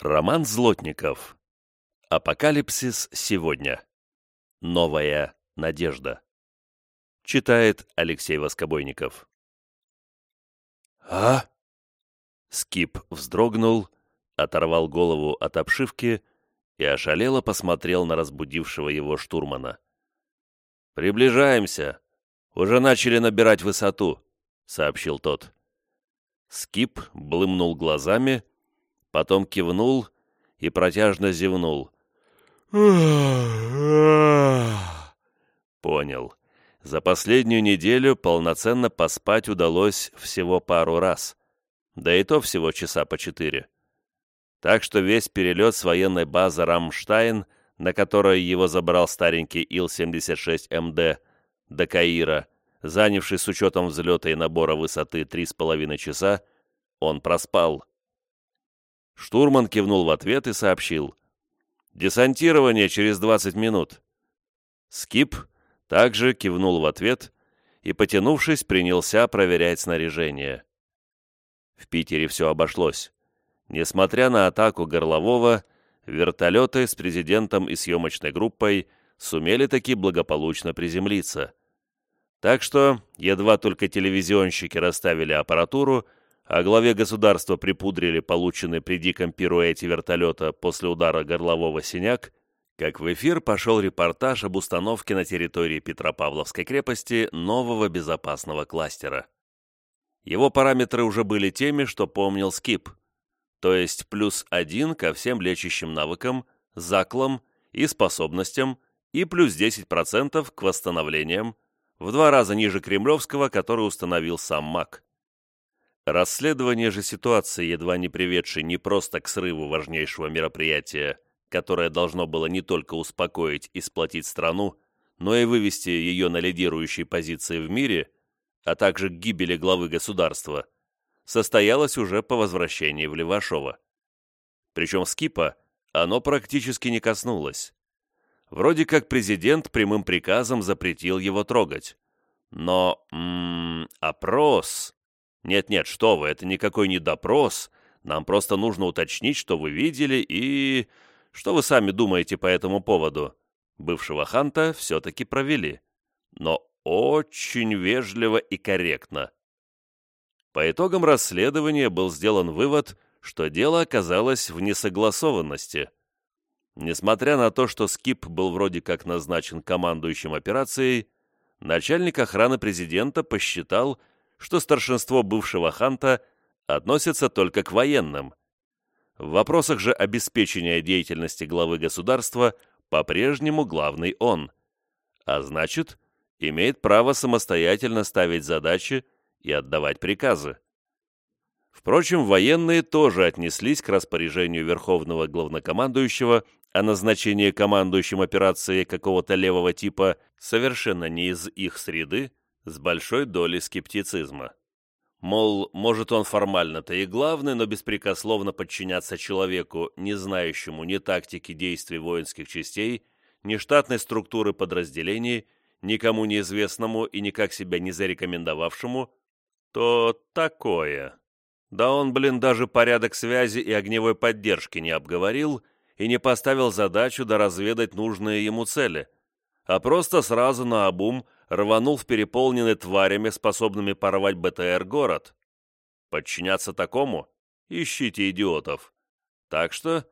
Роман Злотников. Апокалипсис сегодня. Новая надежда. Читает Алексей Воскобойников. «А?» Скип вздрогнул, оторвал голову от обшивки и ошалело посмотрел на разбудившего его штурмана. «Приближаемся. Уже начали набирать высоту», — сообщил тот. Скип блымнул глазами, — потом кивнул и протяжно зевнул. Понял. За последнюю неделю полноценно поспать удалось всего пару раз, да и то всего часа по четыре. Так что весь перелет с военной базы «Рамштайн», на которой его забрал старенький Ил-76МД до Каира, занявший с учетом взлета и набора высоты три с половиной часа, он проспал. Штурман кивнул в ответ и сообщил. «Десантирование через 20 минут». Скип также кивнул в ответ и, потянувшись, принялся проверять снаряжение. В Питере все обошлось. Несмотря на атаку Горлового, вертолеты с президентом и съемочной группой сумели таки благополучно приземлиться. Так что, едва только телевизионщики расставили аппаратуру, а главе государства припудрили полученный при диком пируэте вертолета после удара горлового синяк, как в эфир пошел репортаж об установке на территории Петропавловской крепости нового безопасного кластера. Его параметры уже были теми, что помнил Скип, то есть плюс один ко всем лечащим навыкам, заклам и способностям и плюс 10% к восстановлениям, в два раза ниже кремлевского, который установил сам МАК. Расследование же ситуации, едва не приведшей не просто к срыву важнейшего мероприятия, которое должно было не только успокоить и сплотить страну, но и вывести ее на лидирующие позиции в мире, а также к гибели главы государства, состоялось уже по возвращении в Левашово. Причем Скипа оно практически не коснулось. Вроде как президент прямым приказом запретил его трогать. Но, м -м, опрос... «Нет-нет, что вы, это никакой не допрос. Нам просто нужно уточнить, что вы видели и... Что вы сами думаете по этому поводу?» Бывшего Ханта все-таки провели. Но очень вежливо и корректно. По итогам расследования был сделан вывод, что дело оказалось в несогласованности. Несмотря на то, что Скип был вроде как назначен командующим операцией, начальник охраны президента посчитал, что старшинство бывшего ханта относится только к военным. В вопросах же обеспечения деятельности главы государства по-прежнему главный он, а значит, имеет право самостоятельно ставить задачи и отдавать приказы. Впрочем, военные тоже отнеслись к распоряжению Верховного Главнокомандующего о назначении командующим операцией какого-то левого типа совершенно не из их среды, с большой долей скептицизма. Мол, может он формально-то и главный, но беспрекословно подчиняться человеку, не знающему ни тактики действий воинских частей, ни штатной структуры подразделений, никому неизвестному и никак себя не зарекомендовавшему, то такое. Да он, блин, даже порядок связи и огневой поддержки не обговорил и не поставил задачу доразведать нужные ему цели, а просто сразу на обум рванул в переполненный тварями, способными порвать БТР город. Подчиняться такому? Ищите идиотов. Так что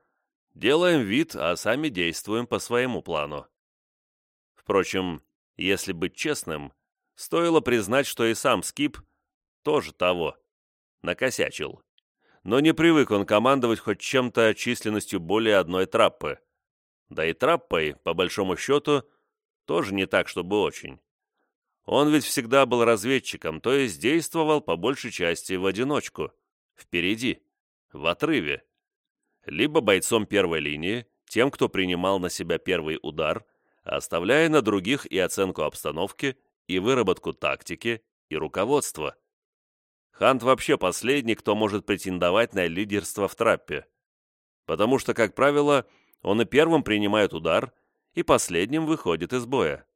делаем вид, а сами действуем по своему плану. Впрочем, если быть честным, стоило признать, что и сам Скип тоже того, накосячил. Но не привык он командовать хоть чем-то численностью более одной траппы. Да и траппой, по большому счету, тоже не так, чтобы очень. Он ведь всегда был разведчиком, то есть действовал по большей части в одиночку, впереди, в отрыве. Либо бойцом первой линии, тем, кто принимал на себя первый удар, оставляя на других и оценку обстановки, и выработку тактики, и руководства. Хант вообще последний, кто может претендовать на лидерство в траппе. Потому что, как правило, он и первым принимает удар, и последним выходит из боя.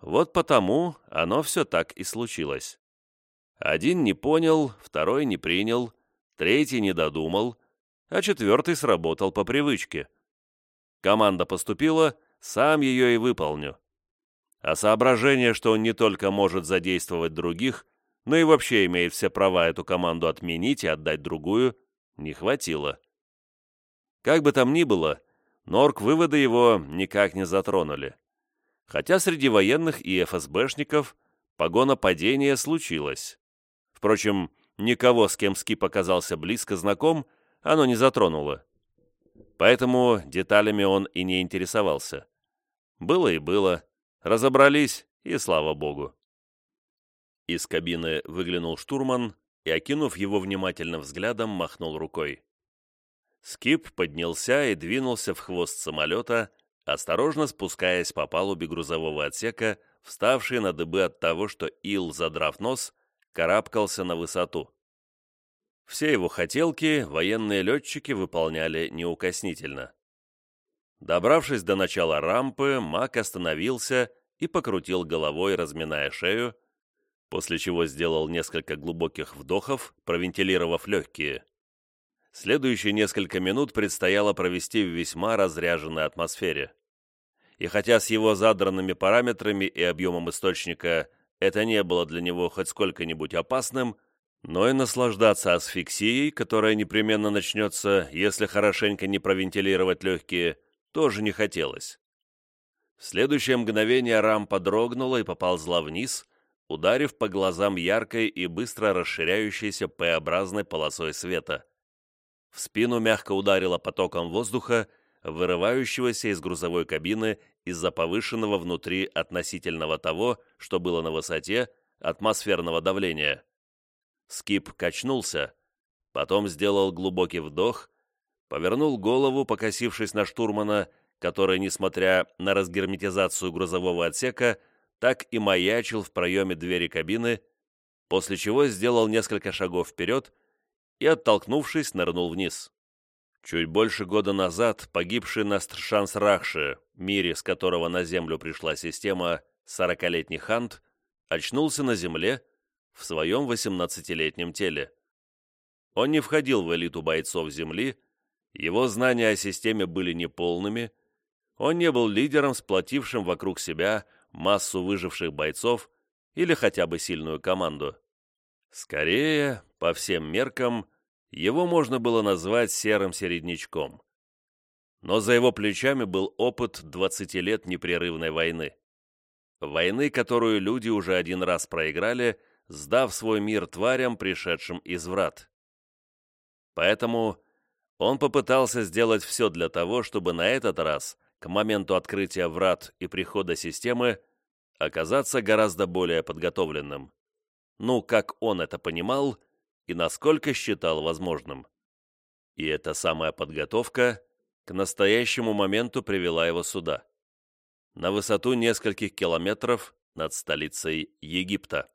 Вот потому оно все так и случилось. Один не понял, второй не принял, третий не додумал, а четвертый сработал по привычке. Команда поступила, сам ее и выполню. А соображение, что он не только может задействовать других, но и вообще имеет все права эту команду отменить и отдать другую, не хватило. Как бы там ни было, Норк выводы его никак не затронули. Хотя среди военных и ФСБшников погона падения случилось. Впрочем, никого, с кем Скип оказался близко знаком, оно не затронуло. Поэтому деталями он и не интересовался. Было и было. Разобрались, и слава богу. Из кабины выглянул штурман и, окинув его внимательным взглядом, махнул рукой. Скип поднялся и двинулся в хвост самолета, осторожно спускаясь по палубе грузового отсека, вставший на дыбы от того, что Ил, задрав нос, карабкался на высоту. Все его хотелки военные летчики выполняли неукоснительно. Добравшись до начала рампы, Мак остановился и покрутил головой, разминая шею, после чего сделал несколько глубоких вдохов, провентилировав легкие. Следующие несколько минут предстояло провести в весьма разряженной атмосфере. И хотя с его задранными параметрами и объемом источника это не было для него хоть сколько-нибудь опасным, но и наслаждаться асфиксией, которая непременно начнется, если хорошенько не провентилировать легкие, тоже не хотелось. В следующее мгновение рампа дрогнула и поползла вниз, ударив по глазам яркой и быстро расширяющейся П-образной полосой света. В спину мягко ударило потоком воздуха, вырывающегося из грузовой кабины из-за повышенного внутри относительного того, что было на высоте, атмосферного давления. Скип качнулся, потом сделал глубокий вдох, повернул голову, покосившись на штурмана, который, несмотря на разгерметизацию грузового отсека, так и маячил в проеме двери кабины, после чего сделал несколько шагов вперед и, оттолкнувшись, нырнул вниз. Чуть больше года назад погибший на Стршанс-Рахше, мире, с которого на Землю пришла система «Сорокалетний Хант», очнулся на Земле в своем 18-летнем теле. Он не входил в элиту бойцов Земли, его знания о системе были неполными, он не был лидером, сплотившим вокруг себя массу выживших бойцов или хотя бы сильную команду. Скорее, по всем меркам, его можно было назвать серым середнячком. Но за его плечами был опыт 20 лет непрерывной войны. Войны, которую люди уже один раз проиграли – сдав свой мир тварям, пришедшим из врат. Поэтому он попытался сделать все для того, чтобы на этот раз, к моменту открытия врат и прихода системы, оказаться гораздо более подготовленным. Ну, как он это понимал и насколько считал возможным. И эта самая подготовка к настоящему моменту привела его сюда. На высоту нескольких километров над столицей Египта.